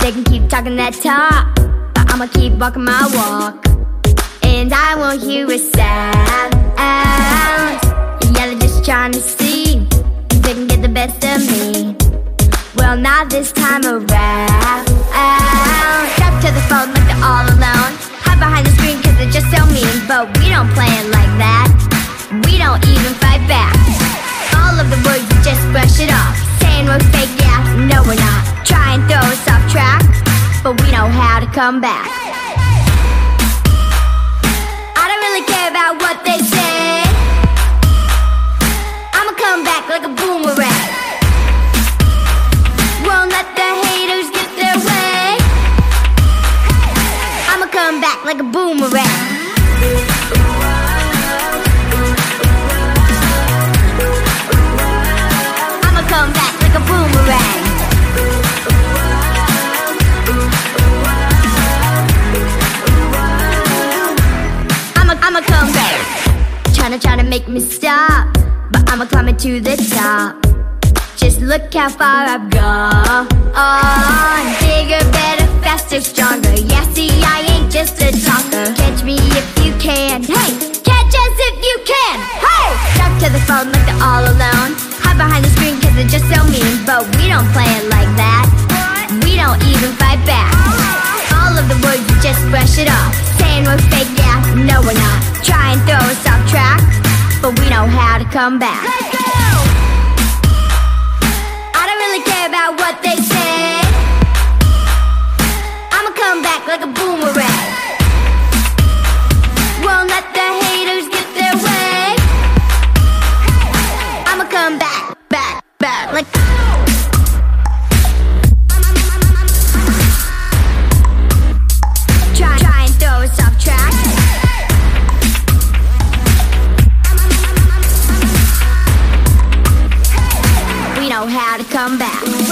They can keep talking that talk, but I'ma keep walking my walk. And I won't hear a sound. Yeah, they're just trying to see if they can get the best of me. Well, not this time around. Step to the phone like all but we don't play it like that. We don't even fight back. All of the words, we just brush it off. Saying we're fake, yeah, no, we're not. Try and throw us off track, but we know how to come back. I don't really care about what they say. Tryna, to make me stop. But I'ma climb it to the top. Just look how far I've gone. Bigger, better, faster, stronger. Yeah, see, I ain't just a talker. Catch me if you can. Hey, catch us if you can. Hey, talk to the phone like they're all alone. Hide behind the screen cause they're just so mean. But we don't play it like that. We don't even fight back. All of the words, we just brush it off. Saying we're fake, yeah, no, we're not. Try and throw us off. But we know how to come back. I don't really care about what they say. I'ma come back like a boomerang. Won't let the haters get their way. I'ma come back, back, back like. How to come back.